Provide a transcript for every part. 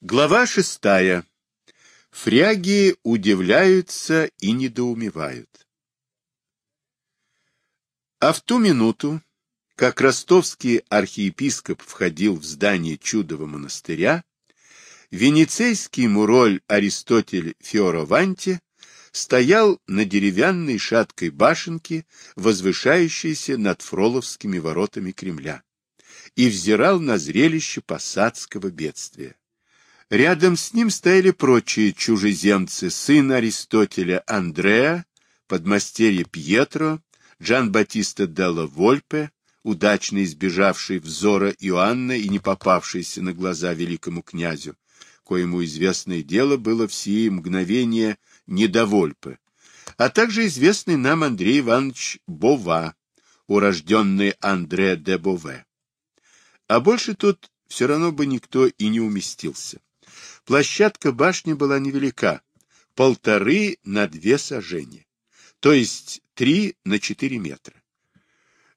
Глава шестая. Фряги удивляются и недоумевают. А в ту минуту, как ростовский архиепископ входил в здание чудового монастыря, венецейский муроль Аристотель Фиорованти стоял на деревянной шаткой башенке, возвышающейся над Фроловскими воротами Кремля, и взирал на зрелище посадского бедствия. Рядом с ним стояли прочие чужеземцы, сын Аристотеля Андреа, подмастерье Пьетро, Джан Батиста Делла Вольпе, удачно избежавший взора Иоанна и не попавшийся на глаза великому князю, коему известное дело было в сие мгновение недовольпы, а также известный нам Андрей Иванович Бова, урожденный Андре де Бове. А больше тут все равно бы никто и не уместился. Площадка башни была невелика, полторы на две сажения, то есть три на четыре метра.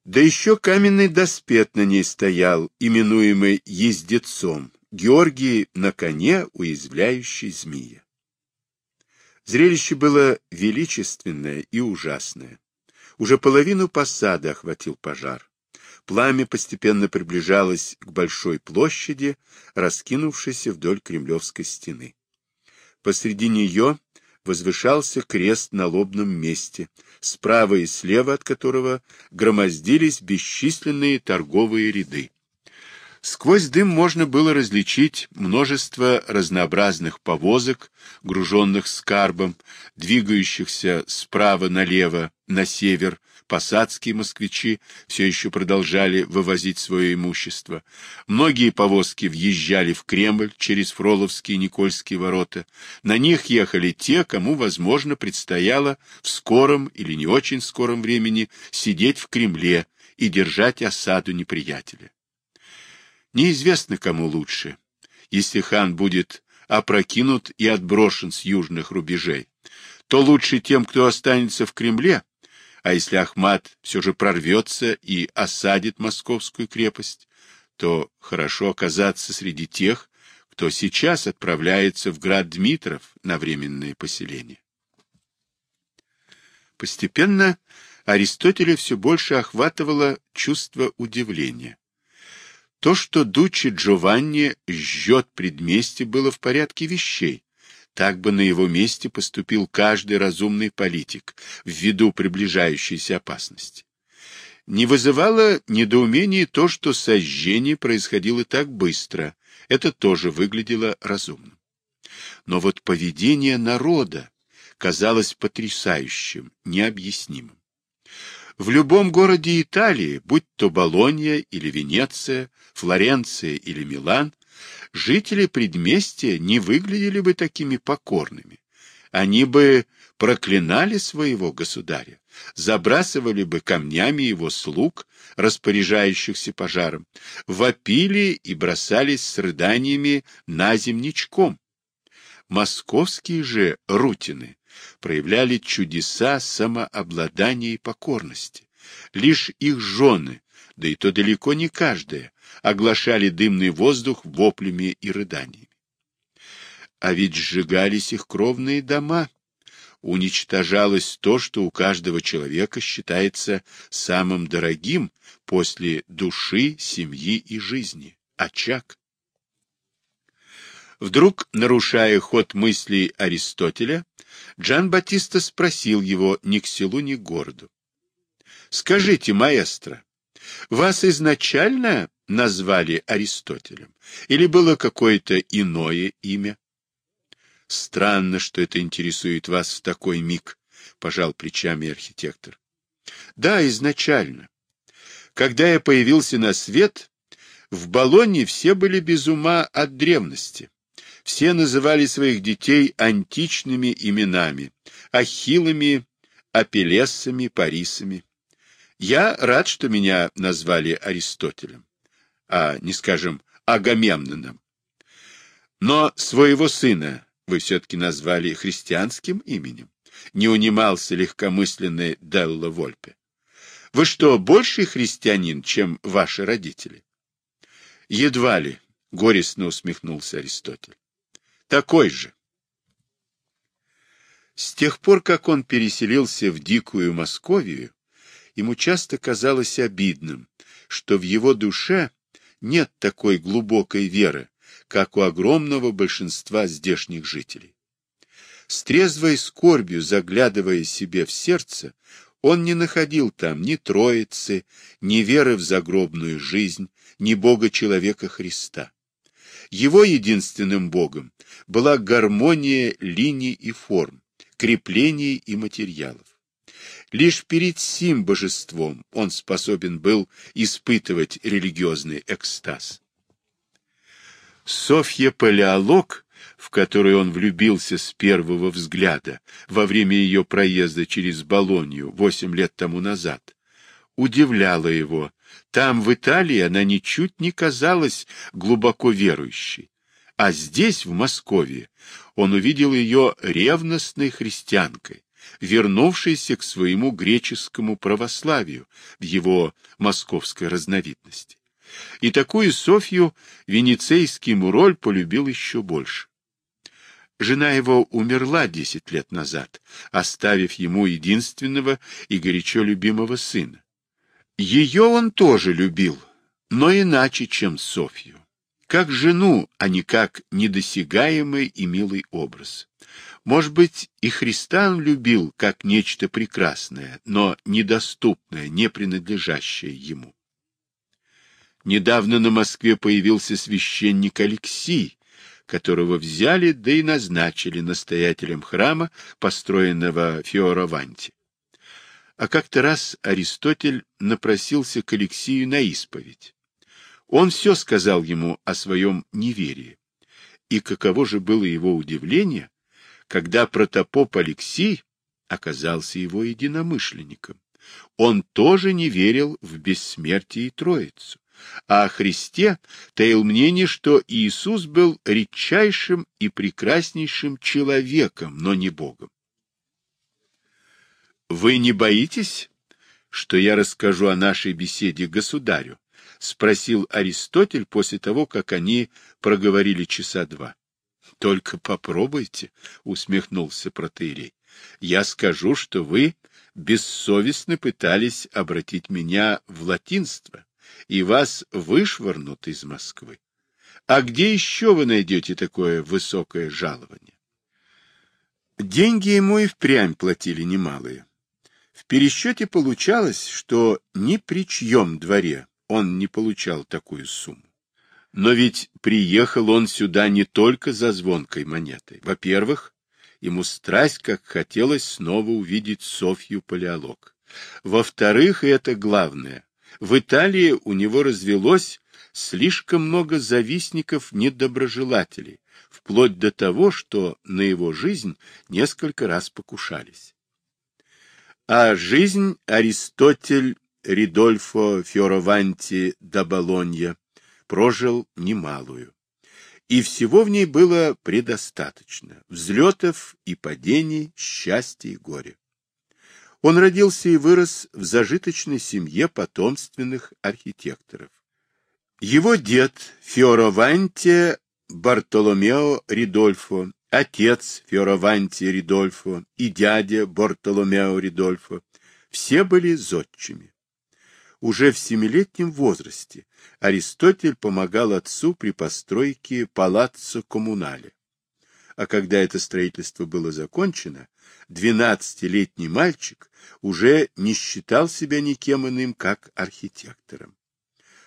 Да еще каменный доспет на ней стоял, именуемый ездецом, Георгий на коне, уязвляющий змея. Зрелище было величественное и ужасное. Уже половину посада охватил пожар. Пламя постепенно приближалось к большой площади, раскинувшейся вдоль Кремлевской стены. Посреди нее возвышался крест на лобном месте, справа и слева от которого громоздились бесчисленные торговые ряды. Сквозь дым можно было различить множество разнообразных повозок, груженных скарбом, двигающихся справа налево, на север, посадские москвичи все еще продолжали вывозить свое имущество. Многие повозки въезжали в Кремль через Фроловские и Никольские ворота. На них ехали те, кому, возможно, предстояло в скором или не очень скором времени сидеть в Кремле и держать осаду неприятеля. Неизвестно, кому лучше, если хан будет опрокинут и отброшен с южных рубежей, то лучше тем, кто останется в Кремле, а если Ахмат все же прорвется и осадит московскую крепость, то хорошо оказаться среди тех, кто сейчас отправляется в град Дмитров на временное поселение. Постепенно Аристотеля все больше охватывало чувство удивления. То, что Дуччи Джованни жжет предместье, было в порядке вещей, так бы на его месте поступил каждый разумный политик ввиду приближающейся опасности. Не вызывало недоумения то, что сожжение происходило так быстро. Это тоже выглядело разумным. Но вот поведение народа казалось потрясающим, необъяснимым. В любом городе Италии, будь то Болонья или Венеция, Флоренция или Милан, жители предместья не выглядели бы такими покорными. Они бы проклинали своего государя, забрасывали бы камнями его слуг, распоряжающихся пожаром, вопили и бросались с рыданиями на земничком. Московские же рутины проявляли чудеса самообладания и покорности. Лишь их жены, да и то далеко не каждая, оглашали дымный воздух воплями и рыданиями. А ведь сжигались их кровные дома, уничтожалось то, что у каждого человека считается самым дорогим после души, семьи и жизни — очаг. Вдруг, нарушая ход мыслей Аристотеля, Джан Батиста спросил его ни к селу, ни к городу. — Скажите, маэстро, вас изначально назвали Аристотелем? Или было какое-то иное имя? Странно, что это интересует вас в такой миг, пожал плечами архитектор. Да, изначально. Когда я появился на свет, в Болонне все были без ума от древности. Все называли своих детей античными именами – Ахиллами, Апеллесами, Парисами. Я рад, что меня назвали Аристотелем, а не, скажем, Агамемноном. Но своего сына вы все-таки назвали христианским именем. Не унимался легкомысленный Делла Вольпе. Вы что, больший христианин, чем ваши родители? Едва ли, горестно усмехнулся Аристотель. такой же. С тех пор, как он переселился в дикую Московию, ему часто казалось обидным, что в его душе нет такой глубокой веры, как у огромного большинства здешних жителей. С трезвой скорбью заглядывая себе в сердце, он не находил там ни Троицы, ни веры в загробную жизнь, ни Бога человека Христа. Его единственным Богом была гармония линий и форм, креплений и материалов. Лишь перед сим божеством он способен был испытывать религиозный экстаз. Софья Палеолог, в которую он влюбился с первого взгляда во время ее проезда через Болонью восемь лет тому назад, удивляла его. Там, в Италии, она ничуть не казалась глубоко верующей. А здесь, в Москве, он увидел ее ревностной христианкой, вернувшейся к своему греческому православию в его московской разновидности. И такую Софью венецейский Муроль полюбил еще больше. Жена его умерла десять лет назад, оставив ему единственного и горячо любимого сына. Ее он тоже любил, но иначе, чем Софью. Как жену, а не как недосягаемый и милый образ. Может быть, и Христа он любил как нечто прекрасное, но недоступное, не принадлежащее ему. Недавно на Москве появился священник Алексий, которого взяли, да и назначили настоятелем храма, построенного Фиораванти. А как-то раз Аристотель напросился к Алексию на исповедь. Он все сказал ему о своем неверии. И каково же было его удивление, когда протопоп Алексий оказался его единомышленником. Он тоже не верил в бессмертие и Троицу а о Христе таил мнение, что Иисус был редчайшим и прекраснейшим человеком, но не Богом. «Вы не боитесь, что я расскажу о нашей беседе государю?» — спросил Аристотель после того, как они проговорили часа два. «Только попробуйте», — усмехнулся протеерей. «Я скажу, что вы бессовестно пытались обратить меня в латинство, и вас вышвырнут из Москвы. А где еще вы найдете такое высокое жалование? Деньги ему и впрямь платили немалые. В пересчете получалось, что ни при чьем дворе он не получал такую сумму. Но ведь приехал он сюда не только за звонкой монетой. Во-первых, ему страсть как хотелось снова увидеть Софью Палеолог. Во-вторых, и это главное, в Италии у него развелось слишком много завистников-недоброжелателей, вплоть до того, что на его жизнь несколько раз покушались. А жизнь Аристотель Ридольфо Фиораванти да Болонья прожил немалую. И всего в ней было предостаточно – взлетов и падений, счастья и горя. Он родился и вырос в зажиточной семье потомственных архитекторов. Его дед Фиораванте Бартоломео Ридольфо, отец Фиораванте Ридольфо и дядя Бартоломео Ридольфо все были зодчими. Уже в семилетнем возрасте Аристотель помогал отцу при постройке палаццо коммунале. А когда это строительство было закончено, двенадцатилетний мальчик уже не считал себя никем иным, как архитектором.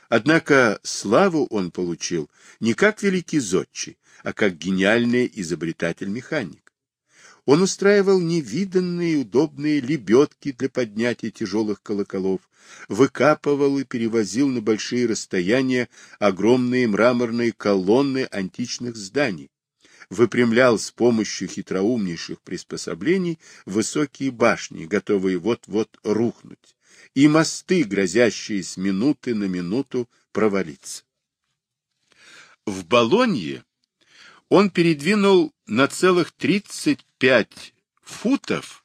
Однако славу он получил не как великий зодчий, а как гениальный изобретатель-механик. Он устраивал невиданные удобные лебедки для поднятия тяжелых колоколов, выкапывал и перевозил на большие расстояния огромные мраморные колонны античных зданий, выпрямлял с помощью хитроумнейших приспособлений высокие башни, готовые вот-вот рухнуть, и мосты, грозящие с минуты на минуту провалиться. В Болонье он передвинул на целых 35 футов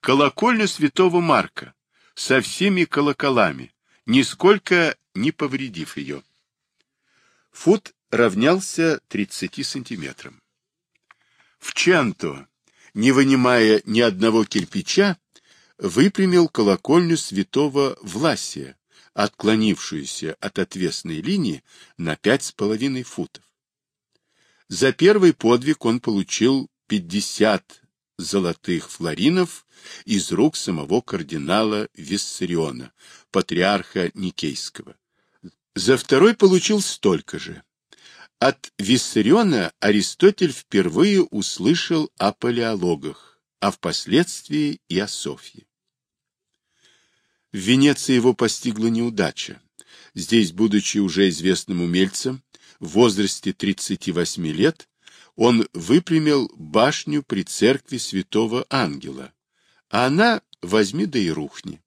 колокольню святого Марка со всеми колоколами, нисколько не повредив ее. Фут равнялся 30 сантиметрам. В Чанто, не вынимая ни одного кирпича, выпрямил колокольню святого Власия, отклонившуюся от отвесной линии на пять с половиной футов. За первый подвиг он получил 50 золотых флоринов из рук самого кардинала Виссариона, патриарха Никейского. За второй получил столько же. От Виссариона Аристотель впервые услышал о палеологах, а впоследствии и о Софье. В Венеции его постигла неудача. Здесь, будучи уже известным умельцем, в возрасте 38 лет, он выпрямил башню при церкви святого ангела, а она возьми да и рухни.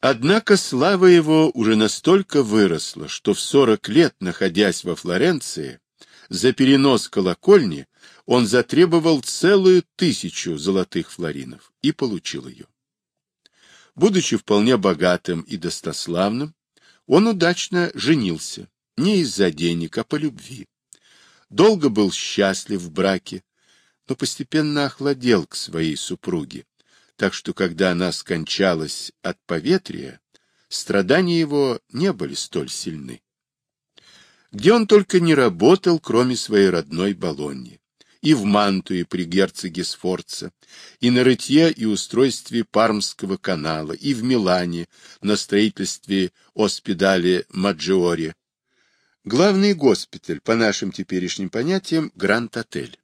Однако слава его уже настолько выросла, что в 40 лет, находясь во Флоренции, за перенос колокольни он затребовал целую тысячу золотых флоринов и получил ее. Будучи вполне богатым и достославным, он удачно женился, не из-за денег, а по любви. Долго был счастлив в браке, но постепенно охладел к своей супруге, так что когда она скончалась от поветрия, страдания его не были столь сильны. Где он только не работал, кроме своей родной Болоньи, и в Мантуе при герцоге Сфорца, и на рытье и устройстве Пармского канала, и в Милане на строительстве Оспидале Маджиоре, Главный госпиталь, по нашим теперешним понятиям, Гранд-отель.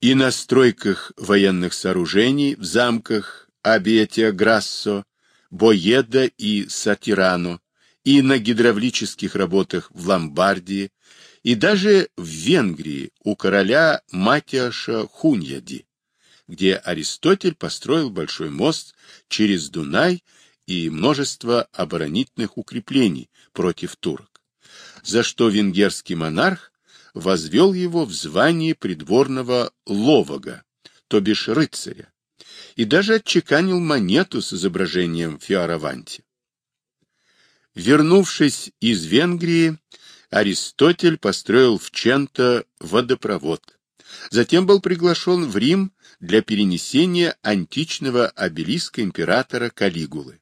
И на стройках военных сооружений в замках Абиетия Грассо, Боеда и Сатирано, и на гидравлических работах в Ломбардии, и даже в Венгрии у короля Матиаша Хуньяди, где Аристотель построил большой мост через Дунай и множество оборонительных укреплений против турок за что венгерский монарх возвел его в звание придворного ловога, то бишь рыцаря, и даже отчеканил монету с изображением Фиораванти. Вернувшись из Венгрии, Аристотель построил в Ченто водопровод. Затем был приглашен в Рим для перенесения античного обелиска императора Калигулы.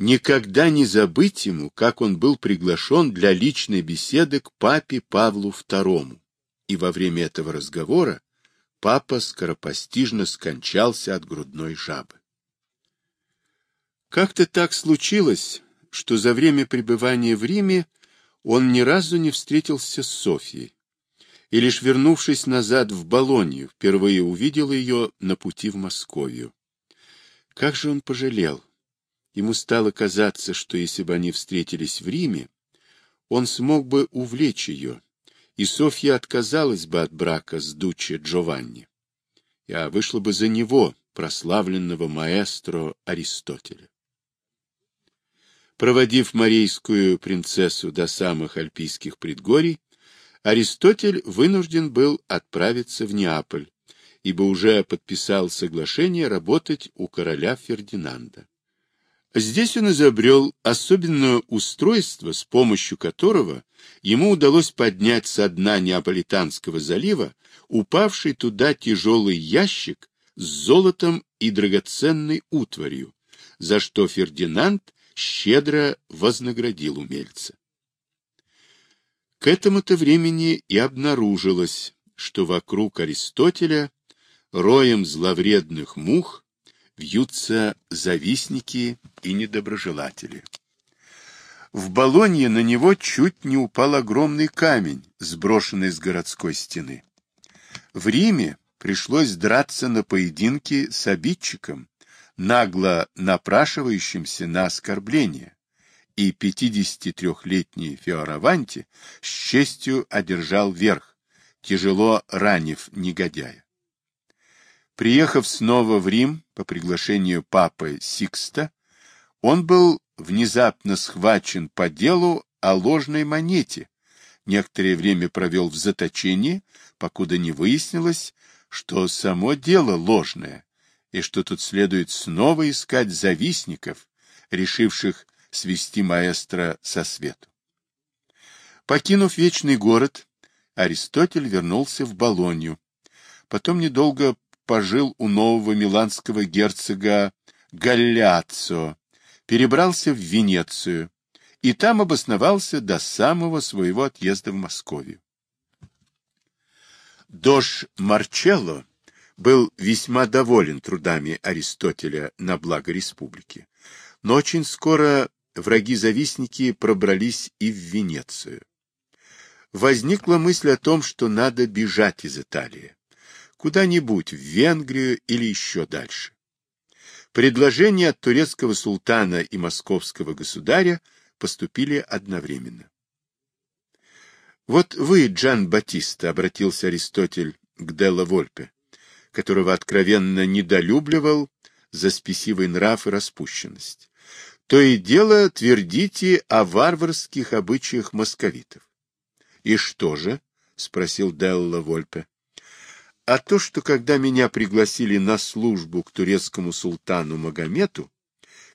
Никогда не забыть ему, как он был приглашен для личной беседы к папе Павлу II. И во время этого разговора папа скоропостижно скончался от грудной жабы. Как-то так случилось, что за время пребывания в Риме он ни разу не встретился с Софьей, и лишь вернувшись назад в Болонью, впервые увидел ее на пути в Московию. Как же он пожалел, Ему стало казаться, что если бы они встретились в Риме, он смог бы увлечь ее, и Софья отказалась бы от брака с Дуччи Джованни, а вышла бы за него, прославленного маэстро Аристотеля. Проводив марийскую принцессу до самых альпийских предгорий, Аристотель вынужден был отправиться в Неаполь, ибо уже подписал соглашение работать у короля Фердинанда. Здесь он изобрел особенное устройство, с помощью которого ему удалось поднять со дна Неаполитанского залива упавший туда тяжелый ящик с золотом и драгоценной утварью, за что Фердинанд щедро вознаградил умельца. К этому-то времени и обнаружилось, что вокруг Аристотеля роем зловредных мух вьются завистники и недоброжелатели. В Болонье на него чуть не упал огромный камень, сброшенный с городской стены. В Риме пришлось драться на поединке с обидчиком, нагло напрашивающимся на оскорбление, и 53-летний Феораванти с честью одержал верх, тяжело ранив негодяя. Приехав снова в Рим по приглашению папы Сикста, он был внезапно схвачен по делу о ложной монете, некоторое время провел в заточении, покуда не выяснилось, что само дело ложное, и что тут следует снова искать завистников, решивших свести маэстро со свету. Покинув вечный город, Аристотель вернулся в Болонью, потом недолго пожил у нового миланского герцога Галляццо, перебрался в Венецию и там обосновался до самого своего отъезда в Московию. Дож Марчелло был весьма доволен трудами Аристотеля на благо республики, но очень скоро враги-завистники пробрались и в Венецию. Возникла мысль о том, что надо бежать из Италии, куда-нибудь в Венгрию или еще дальше. Предложения от турецкого султана и московского государя поступили одновременно. Вот вы, Джан Батиста, обратился Аристотель к Делла Вольпе, которого откровенно недолюбливал за спесивый нрав и распущенность. То и дело твердите о варварских обычаях московитов. — И что же? — спросил Делла Вольпе. — А то, что когда меня пригласили на службу к турецкому султану Магомету,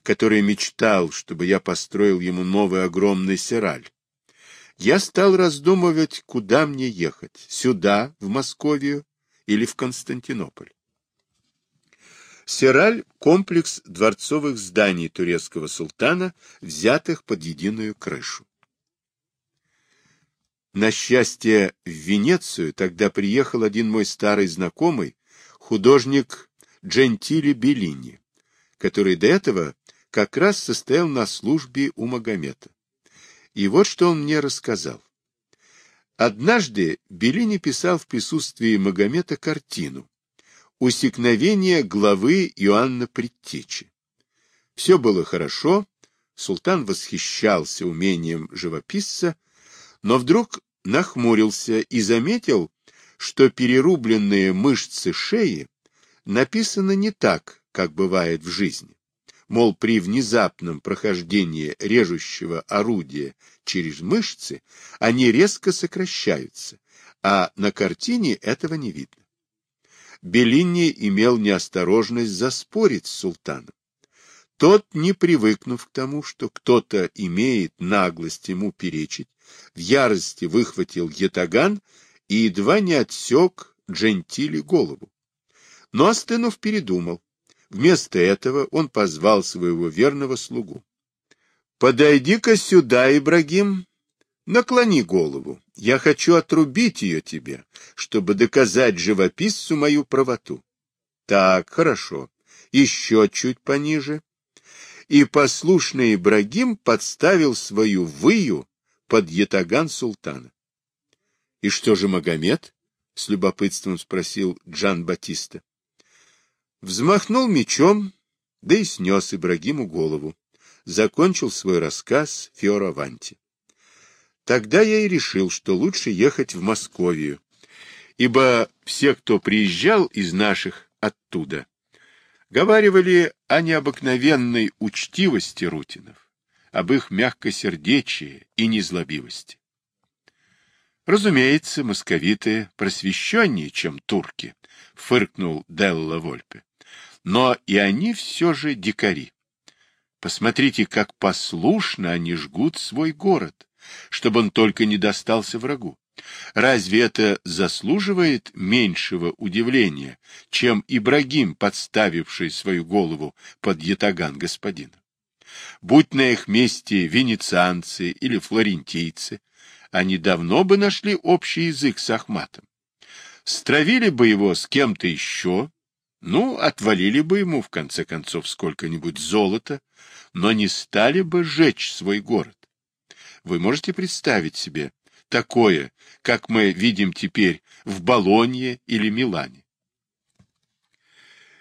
который мечтал, чтобы я построил ему новый огромный сераль, я стал раздумывать, куда мне ехать, сюда, в Московию или в Константинополь. Сераль – комплекс дворцовых зданий турецкого султана, взятых под единую крышу. На счастье, в Венецию тогда приехал один мой старый знакомый, художник Джентили Беллини, который до этого как раз состоял на службе у Магомета. И вот что он мне рассказал. Однажды Беллини писал в присутствии Магомета картину «Усекновение главы Иоанна Предтечи». Все было хорошо, султан восхищался умением живописца, но вдруг нахмурился и заметил, что перерубленные мышцы шеи написаны не так, как бывает в жизни. Мол, при внезапном прохождении режущего орудия через мышцы они резко сокращаются, а на картине этого не видно. Беллини имел неосторожность заспорить с султаном. Тот, не привыкнув к тому, что кто-то имеет наглость ему перечить, в ярости выхватил ятаган и едва не отсек Джентили голову. Но, остынув, передумал. Вместо этого он позвал своего верного слугу. — Подойди-ка сюда, Ибрагим, наклони голову. Я хочу отрубить ее тебе, чтобы доказать живописцу мою правоту. Так, хорошо. Еще чуть пониже. И послушный Ибрагим подставил свою выю под ятаган султана. — И что же Магомед? — с любопытством спросил Джан Батиста. Взмахнул мечом, да и снес Ибрагиму голову. Закончил свой рассказ Фиораванти. Тогда я и решил, что лучше ехать в Московию, ибо все, кто приезжал из наших оттуда, говаривали о необыкновенной учтивости Рутинов об их мягкосердечии и незлобивости. Разумеется, московиты просвещеннее, чем турки, фыркнул Делла Вольпе. Но и они все же дикари. Посмотрите, как послушно они жгут свой город, чтобы он только не достался врагу. Разве это заслуживает меньшего удивления, чем Ибрагим, подставивший свою голову под ятаган господина? Будь на их месте венецианцы или флорентийцы, они давно бы нашли общий язык с Ахматом. Стравили бы его с кем-то еще, ну, отвалили бы ему, в конце концов, сколько-нибудь золота, но не стали бы сжечь свой город. Вы можете представить себе такое, как мы видим теперь в Болонье или Милане?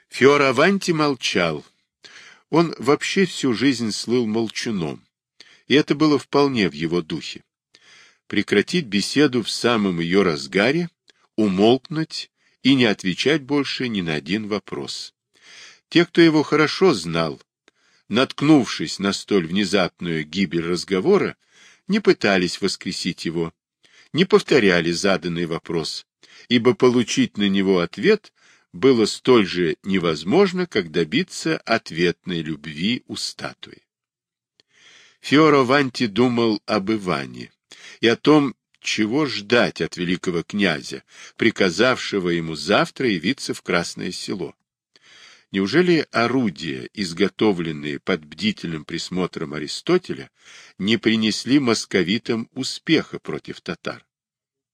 Фиораванти молчал, он вообще всю жизнь слыл молчуном, и это было вполне в его духе. Прекратить беседу в самом ее разгаре, умолкнуть и не отвечать больше ни на один вопрос. Те, кто его хорошо знал, наткнувшись на столь внезапную гибель разговора, не пытались воскресить его, не повторяли заданный вопрос, ибо получить на него ответ было столь же невозможно, как добиться ответной любви у статуи. Фиоро Ванти думал об Иване и о том чего ждать от великого князя, приказавшего ему завтра явиться в Красное Село. Неужели орудия, изготовленные под бдительным присмотром Аристотеля, не принесли московитам успеха против татар?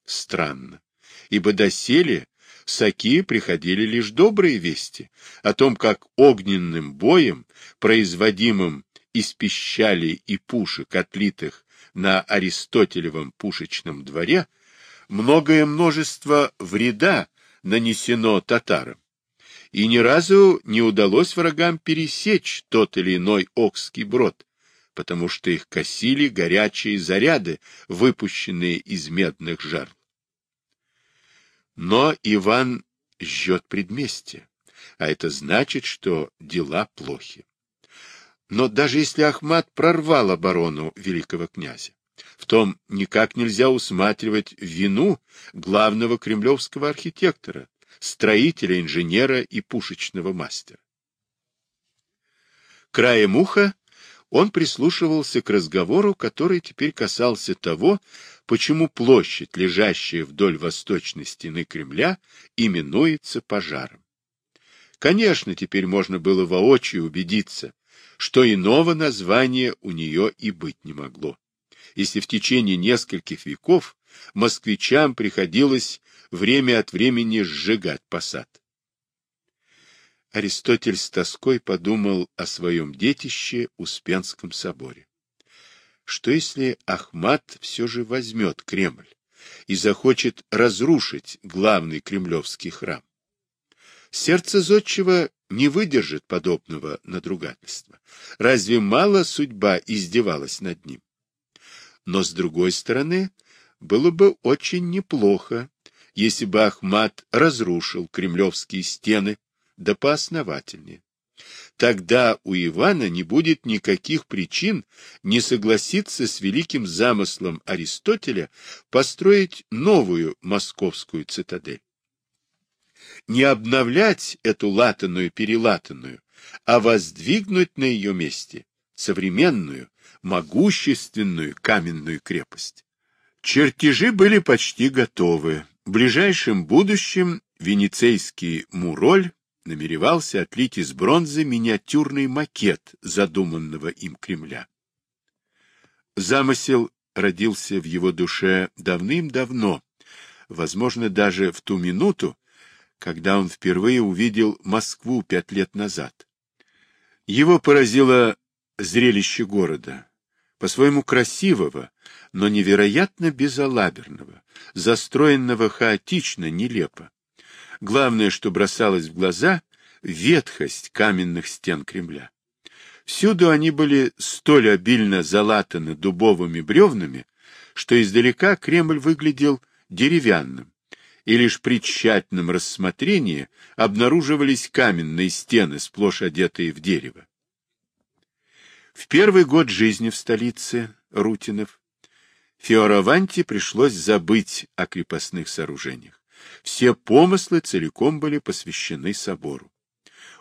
Странно, ибо доселе Саки приходили лишь добрые вести о том, как огненным боем, производимым из пищали и пушек, отлитых на Аристотелевом пушечном дворе, многое множество вреда нанесено татарам, и ни разу не удалось врагам пересечь тот или иной Окский брод, потому что их косили горячие заряды, выпущенные из медных жерл. Но Иван жжет предместье, а это значит, что дела плохи. Но даже если Ахмат прорвал оборону великого князя, в том никак нельзя усматривать вину главного кремлевского архитектора, строителя, инженера и пушечного мастера. Краем уха он прислушивался к разговору, который теперь касался того, почему площадь, лежащая вдоль восточной стены Кремля, именуется пожаром. Конечно, теперь можно было воочию убедиться, что иного названия у нее и быть не могло. Если в течение нескольких веков москвичам приходилось время от времени сжигать посад. Аристотель с тоской подумал о своем детище Успенском соборе. Что если Ахмат все же возьмет Кремль и захочет разрушить главный кремлевский храм? Сердце зодчего не выдержит подобного надругательства. Разве мало судьба издевалась над ним? Но, с другой стороны, было бы очень неплохо, если бы Ахмат разрушил кремлевские стены, да поосновательнее. Тогда у Ивана не будет никаких причин не согласиться с великим замыслом Аристотеля построить новую московскую цитадель. Не обновлять эту латанную-перелатанную, а воздвигнуть на ее месте современную, могущественную каменную крепость. Чертежи были почти готовы. В ближайшем будущем венецейский Муроль намеревался отлить из бронзы миниатюрный макет задуманного им Кремля. Замысел родился в его душе давным-давно, возможно, даже в ту минуту, когда он впервые увидел Москву пять лет назад. Его поразило зрелище города, по-своему красивого, но невероятно безалаберного, застроенного хаотично, нелепо. Главное, что бросалось в глаза — ветхость каменных стен Кремля. Всюду они были столь обильно залатаны дубовыми бревнами, что издалека Кремль выглядел деревянным, и лишь при тщательном рассмотрении обнаруживались каменные стены, сплошь одетые в дерево. В первый год жизни в столице Рутинов Феораванте пришлось забыть о крепостных сооружениях. Все помыслы целиком были посвящены собору.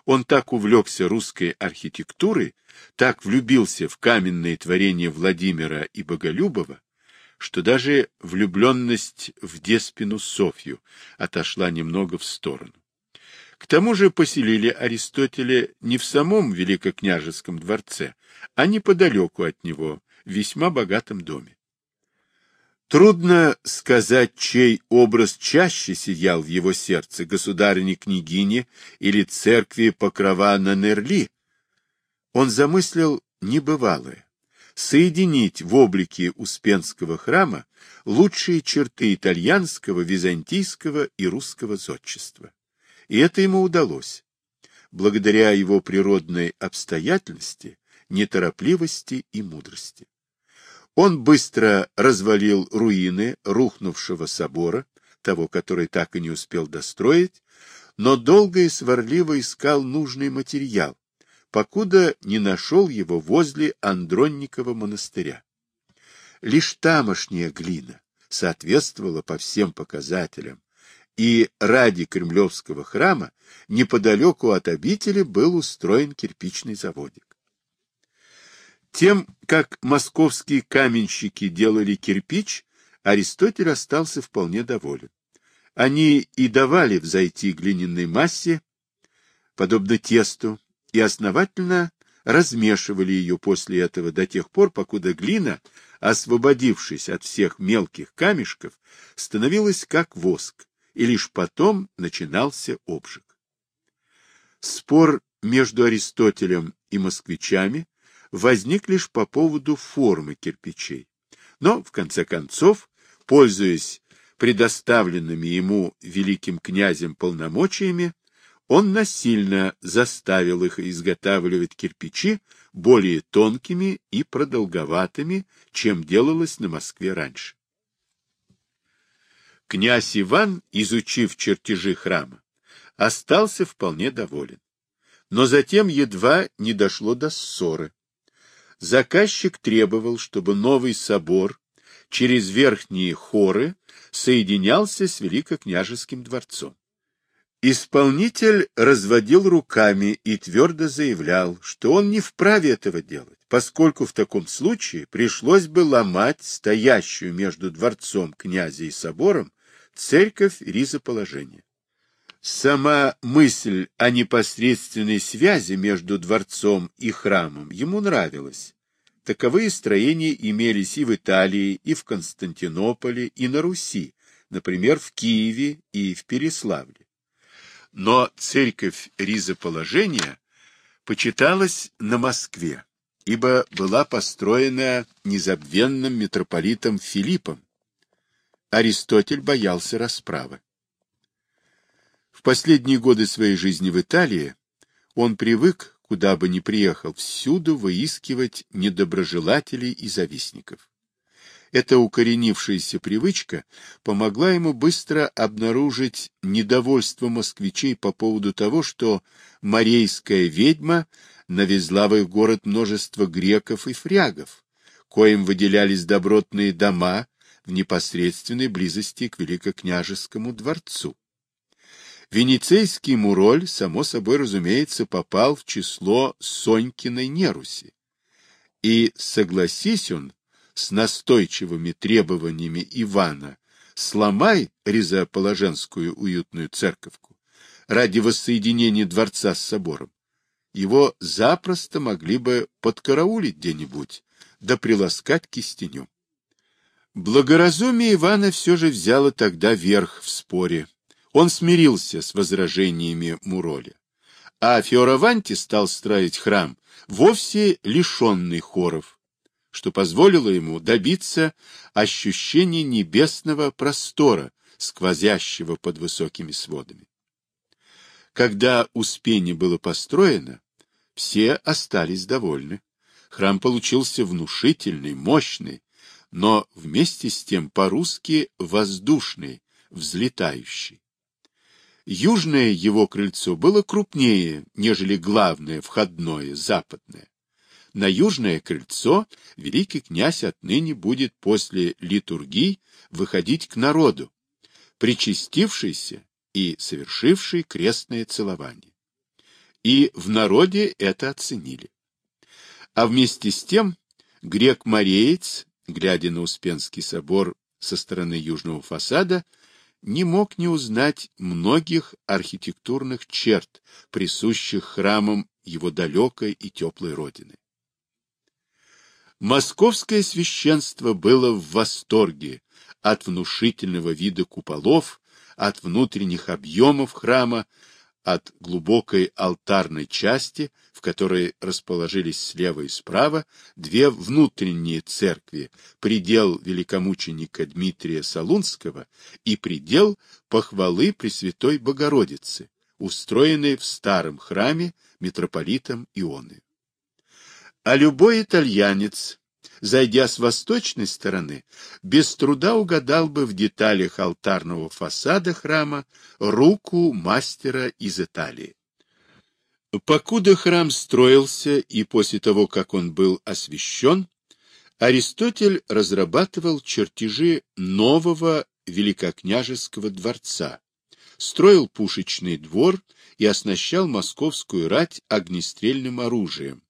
Он так увлекся русской архитектурой, так влюбился в каменные творения Владимира и Боголюбова, что даже влюбленность в Деспину Софью отошла немного в сторону. К тому же поселили Аристотеля не в самом Великокняжеском дворце, а неподалеку от него, в весьма богатом доме. Трудно сказать, чей образ чаще сиял в его сердце, государыни-княгини или церкви Покрова на Нерли. Он замыслил небывалое — соединить в облике Успенского храма лучшие черты итальянского, византийского и русского зодчества. И это ему удалось, благодаря его природной обстоятельности, неторопливости и мудрости. Он быстро развалил руины рухнувшего собора, того, который так и не успел достроить, но долго и сварливо искал нужный материал, покуда не нашел его возле Андронникова монастыря. Лишь тамошняя глина соответствовала по всем показателям, и ради Кремлевского храма неподалеку от обители был устроен кирпичный заводик. Тем, как московские каменщики делали кирпич, Аристотель остался вполне доволен. Они и давали взойти глиняной массе, подобно тесту, и основательно размешивали ее после этого до тех пор, покуда глина, освободившись от всех мелких камешков, становилась как воск, и лишь потом начинался обжиг. Спор между Аристотелем и москвичами возник лишь по поводу формы кирпичей. Но, в конце концов, пользуясь предоставленными ему великим князем полномочиями, он насильно заставил их изготавливать кирпичи более тонкими и продолговатыми, чем делалось на Москве раньше. Князь Иван, изучив чертежи храма, остался вполне доволен. Но затем едва не дошло до ссоры. Заказчик требовал, чтобы новый собор через верхние хоры соединялся с Великокняжеским дворцом. Исполнитель разводил руками и твердо заявлял, что он не вправе этого делать, поскольку в таком случае пришлось бы ломать стоящую между дворцом князя и собором церковь ризоположения. Сама мысль о непосредственной связи между дворцом и храмом ему нравилась. Таковые строения имелись и в Италии, и в Константинополе, и на Руси, например, в Киеве и в Переславле. Но церковь ризоположения почиталась на Москве, ибо была построена незабвенным митрополитом Филиппом. Аристотель боялся расправы. В последние годы своей жизни в Италии он привык, куда бы ни приехал, всюду выискивать недоброжелателей и завистников. Эта укоренившаяся привычка помогла ему быстро обнаружить недовольство москвичей по поводу того, что морейская ведьма навезла в их город множество греков и фрягов, коим выделялись добротные дома в непосредственной близости к великокняжескому дворцу. Венецейский Муроль, само собой разумеется, попал в число Сонькиной неруси. И, согласись он с настойчивыми требованиями Ивана, сломай Ризоположенскую уютную церковку ради воссоединения дворца с собором, его запросто могли бы подкараулить где-нибудь, да приласкать кистенем. Благоразумие Ивана все же взяло тогда верх в споре, он смирился с возражениями Муроля. А Фиораванти стал строить храм, вовсе лишенный хоров, что позволило ему добиться ощущения небесного простора, сквозящего под высокими сводами. Когда Успение было построено, все остались довольны. Храм получился внушительный, мощный, но вместе с тем по-русски воздушный, взлетающий. Южное его крыльцо было крупнее, нежели главное, входное, западное. На южное крыльцо великий князь отныне будет после литургий выходить к народу, причастившийся и совершивший крестное целование. И в народе это оценили. А вместе с тем грек-мореец, глядя на Успенский собор со стороны южного фасада, не мог не узнать многих архитектурных черт, присущих храмам его далекой и теплой родины. Московское священство было в восторге от внушительного вида куполов, от внутренних объемов храма, от глубокой алтарной части, в которой расположились слева и справа две внутренние церкви, предел великомученика Дмитрия Солунского и предел похвалы Пресвятой Богородицы, устроенный в старом храме митрополитом Ионы. А любой итальянец, зайдя с восточной стороны, без труда угадал бы в деталях алтарного фасада храма руку мастера из Италии. Покуда храм строился и после того, как он был освящен, Аристотель разрабатывал чертежи нового великокняжеского дворца, строил пушечный двор и оснащал московскую рать огнестрельным оружием,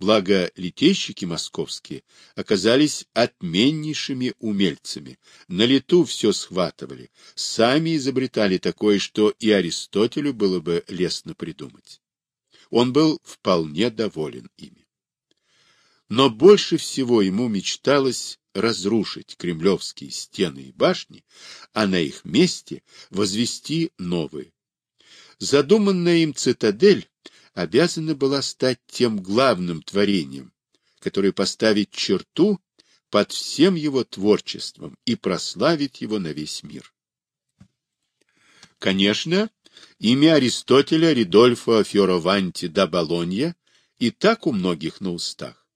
Благо, литейщики московские оказались отменнейшими умельцами, на лету все схватывали, сами изобретали такое, что и Аристотелю было бы лестно придумать. Он был вполне доволен ими. Но больше всего ему мечталось разрушить кремлевские стены и башни, а на их месте возвести новые. Задуманная им цитадель обязана была стать тем главным творением, которое поставит черту под всем его творчеством и прославит его на весь мир. Конечно, имя Аристотеля Ридольфо Фьорованти да Болонья и так у многих на устах.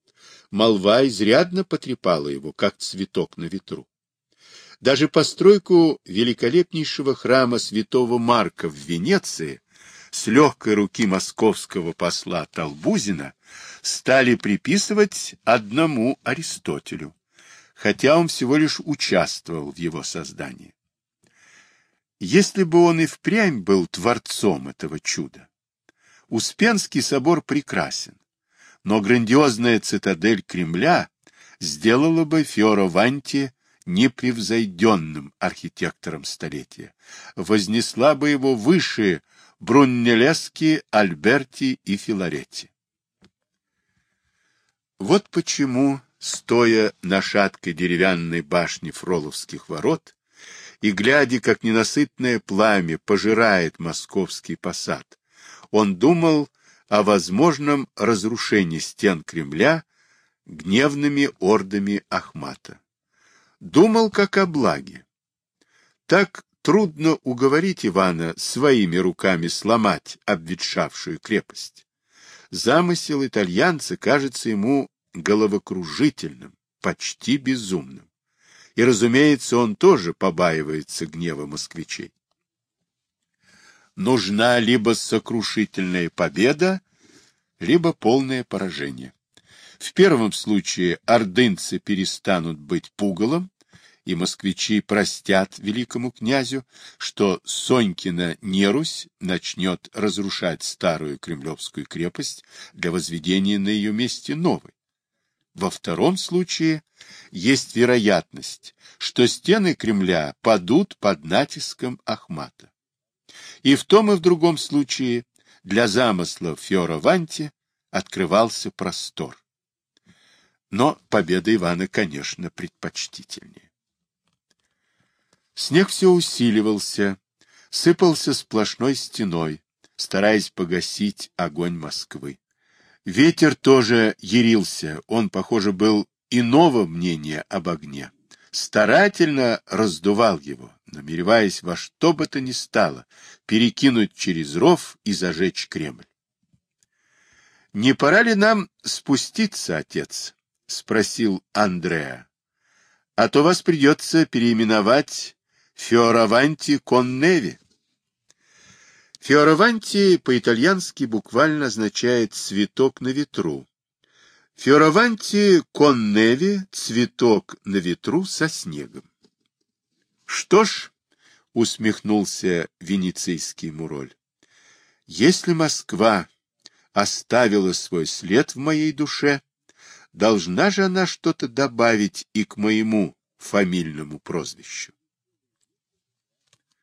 Молва изрядно потрепала его, как цветок на ветру. Даже постройку великолепнейшего храма святого Марка в Венеции с легкой руки московского посла Толбузина стали приписывать одному Аристотелю, хотя он всего лишь участвовал в его создании. Если бы он и впрямь был творцом этого чуда, Успенский собор прекрасен, но грандиозная цитадель Кремля сделала бы Фиораванти непревзойденным архитектором столетия, вознесла бы его выше Бруннелески, Альберти и Филаретти. Вот почему, стоя на шаткой деревянной башне Фроловских ворот и глядя, как ненасытное пламя пожирает московский посад, он думал о возможном разрушении стен Кремля гневными ордами Ахмата. Думал как о благе. Так Трудно уговорить Ивана своими руками сломать обветшавшую крепость. Замысел итальянца кажется ему головокружительным, почти безумным. И, разумеется, он тоже побаивается гнева москвичей. Нужна либо сокрушительная победа, либо полное поражение. В первом случае ордынцы перестанут быть пугалом, и москвичи простят великому князю, что Сонькина Нерусь начнет разрушать старую кремлевскую крепость для возведения на ее месте новой. Во втором случае есть вероятность, что стены Кремля падут под натиском Ахмата. И в том и в другом случае для замысла Фиораванти открывался простор. Но победа Ивана, конечно, предпочтительнее. Снег все усиливался, сыпался сплошной стеной, стараясь погасить огонь Москвы. Ветер тоже ярился, он, похоже, был иного мнения об огне. Старательно раздувал его, намереваясь во что бы то ни стало перекинуть через ров и зажечь Кремль. — Не пора ли нам спуститься, отец? — спросил Андреа. — А то вас придется переименовать Фиораванти Конневи. Фиораванти по-итальянски буквально означает «цветок на ветру». Фиораванти Конневи — цветок на ветру со снегом. Что ж, — усмехнулся венецийский муроль, — если Москва оставила свой след в моей душе, должна же она что-то добавить и к моему фамильному прозвищу.